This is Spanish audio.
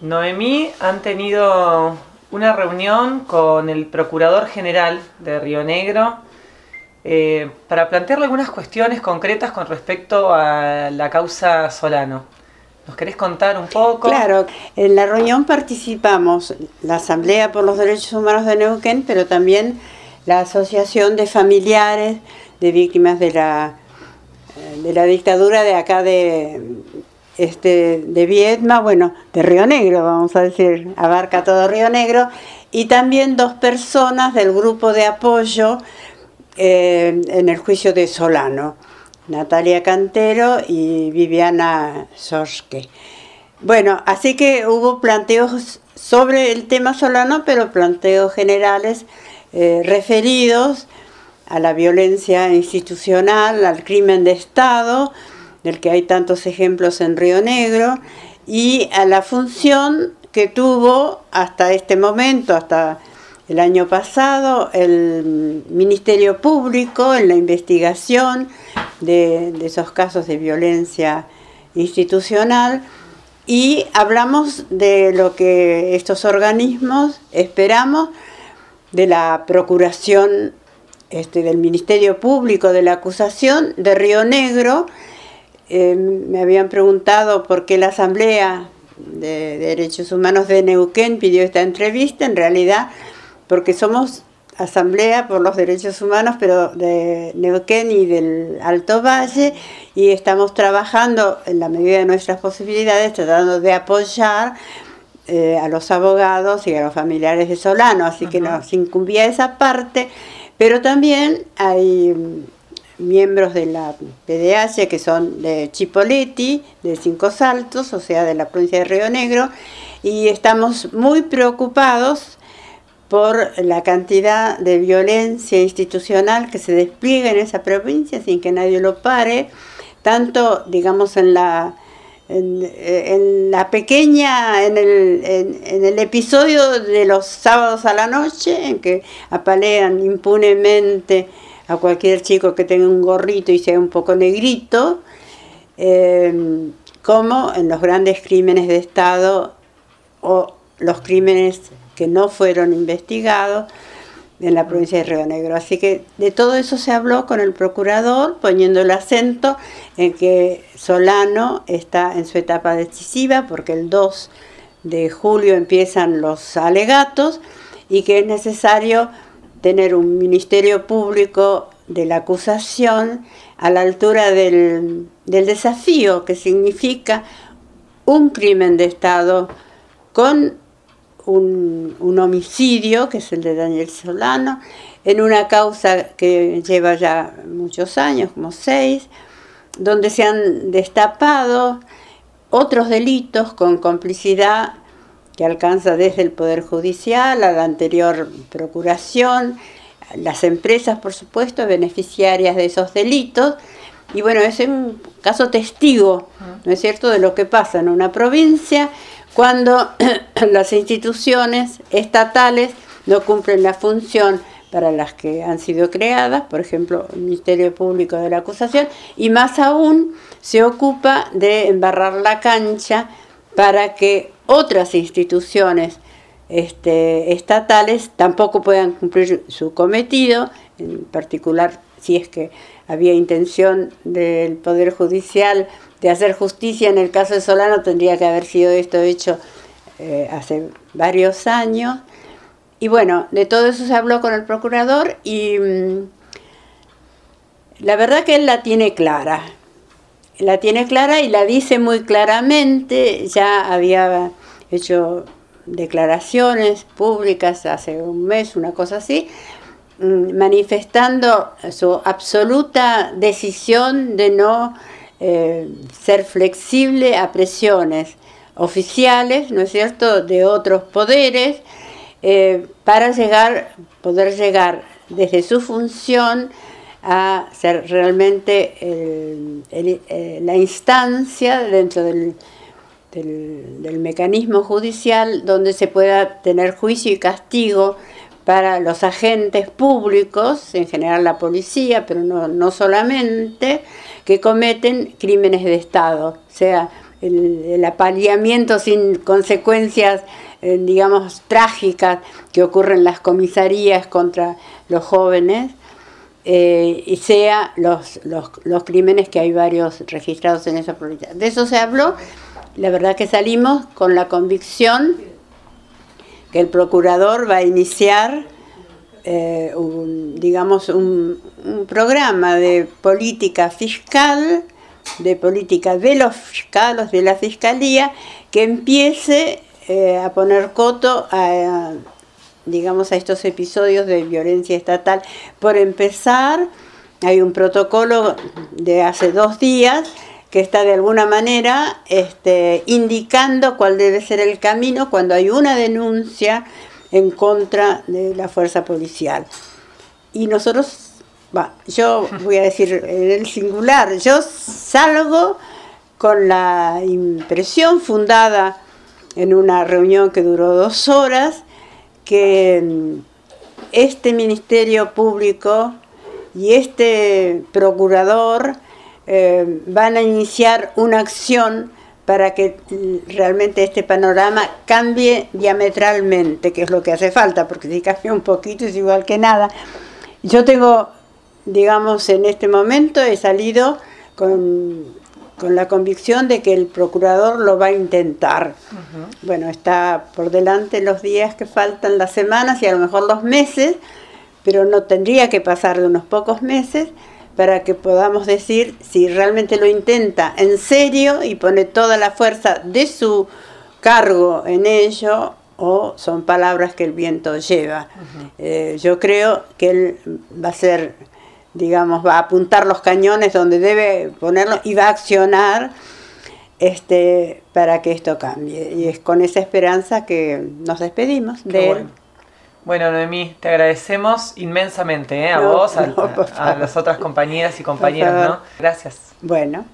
Noemí han tenido una reunión con el Procurador General de Río Negro eh, para plantearle algunas cuestiones concretas con respecto a la causa Solano. ¿Nos querés contar un poco? Claro, en la reunión participamos la Asamblea por los Derechos Humanos de Neuquén, pero también la Asociación de Familiares de Víctimas de la, eh, de la dictadura de acá de, este, de Viedma, bueno, de Río Negro, vamos a decir, abarca todo Río Negro, y también dos personas del grupo de apoyo eh, en el juicio de Solano, Natalia Cantero y Viviana Sorske. Bueno, así que hubo planteos sobre el tema Solano, pero planteos generales eh, referidos a la violencia institucional, al crimen de Estado, del que hay tantos ejemplos en Río Negro, y a la función que tuvo hasta este momento, hasta el año pasado el Ministerio Público en la investigación de, esos casos de violencia institucional y hablamos de lo que estos organismos esperamos de la Procuración este, del Ministerio Público de la acusación de Río Negro. Eh, me habían preguntado por qué la Asamblea de Derechos Humanos de Neuquén pidió esta entrevista. En realidad porque somos Asamblea por los Derechos Humanos, pero de Neuquén y del Alto Valle, y estamos trabajando en la medida de nuestras posibilidades, tratando de apoyar eh, a los abogados y a los familiares de Solano, así que nos incumbía esa parte, pero también hay miembros de la PDH que son de Chipoleti, de Cinco Saltos, o sea, de la provincia de Río Negro, y estamos muy preocupados por la cantidad de violencia institucional que se despliega en esa provincia sin que nadie lo pare, tanto, digamos, en la, en, la pequeña, en el, en, el episodio de los sábados a la noche, en que apalean impunemente a cualquier chico que tenga un gorrito y sea un poco negrito, eh, como en los grandes crímenes de Estado o los crímenes que no fueron investigados en la provincia de Río Negro. Así que de todo eso se habló con el procurador, poniendo el acento en que Solano está en su etapa decisiva, porque el 2 de julio empiezan los alegatos y que es necesario tener un ministerio público de la acusación a la altura del, del desafío que significa un crimen de Estado con un, homicidio, que es el de Daniel Solano, en una causa que lleva ya muchos años, como seis, donde se han destapado otros delitos con complicidad que alcanza desde el Poder Judicial a la anterior Procuración, las empresas, por supuesto, beneficiarias de esos delitos. Y bueno, es un caso testigo, ¿no es cierto?, de lo que pasa en una provincia cuando las instituciones estatales no cumplen la función para las que han sido creadas, por ejemplo, el Ministerio Público de la Acusación, y más aún se ocupa de embarrar la cancha para que otras instituciones este, estatales tampoco puedan cumplir su cometido, en particular si es que había intención del Poder Judicial de hacer justicia en el caso de Solano, tendría que haber sido esto hecho eh, hace varios años. Y bueno, de todo eso se habló con el procurador y mm, la verdad que él la tiene clara. La tiene clara y la dice muy claramente. Ya había hecho declaraciones públicas hace un mes, una cosa así, mm, manifestando su absoluta decisión de no eh, ser flexible a presiones oficiales, ¿no es cierto?, de otros poderes, eh, para llegar, poder llegar desde su función a ser realmente eh, la instancia dentro del, del, mecanismo judicial donde se pueda tener juicio y castigo para los agentes públicos, en general la policía, pero no, no solamente, que cometen crímenes de Estado, sea el, apaleamiento sin consecuencias, eh, digamos, trágicas que ocurren en las comisarías contra los jóvenes. Eh, y sea los, los, los, crímenes que hay varios registrados en esa provincia. De eso se habló, la verdad que salimos con la convicción que el procurador va a iniciar eh, un, digamos, un, programa de política fiscal, de política de los fiscales, de la fiscalía, que empiece eh, a poner coto a, digamos, a estos episodios de violencia estatal. Por empezar, hay un protocolo de hace dos días que está de alguna manera este, indicando cuál debe ser el camino cuando hay una denuncia en contra de la fuerza policial. Y nosotros, yo voy a decir en el singular, yo salgo con la impresión fundada en una reunión que duró dos horas, que mm, este Ministerio Público y este procurador eh, van a iniciar una acción para que realmente este panorama cambie diametralmente, que es lo que hace falta, porque si cambia un poquito es igual que nada. Yo tengo, digamos, en este momento he salido con, con la convicción de que el procurador lo va a intentar. Bueno, está por delante los días que faltan, las semanas y a lo mejor los meses, pero no tendría que pasar de unos pocos meses para que podamos decir si realmente lo intenta en serio y pone toda la fuerza de su cargo en ello o son palabras que el viento lleva. Eh, yo creo que él va a ser, digamos, va a apuntar los cañones donde debe ponerlos y va a accionar este, para que esto cambie. Y es con esa esperanza que nos despedimos de él. Bueno, Noemí, te agradecemos inmensamente ¿eh? a vos, a, a, las otras compañeras y compañeros, ¿no? Gracias. Bueno.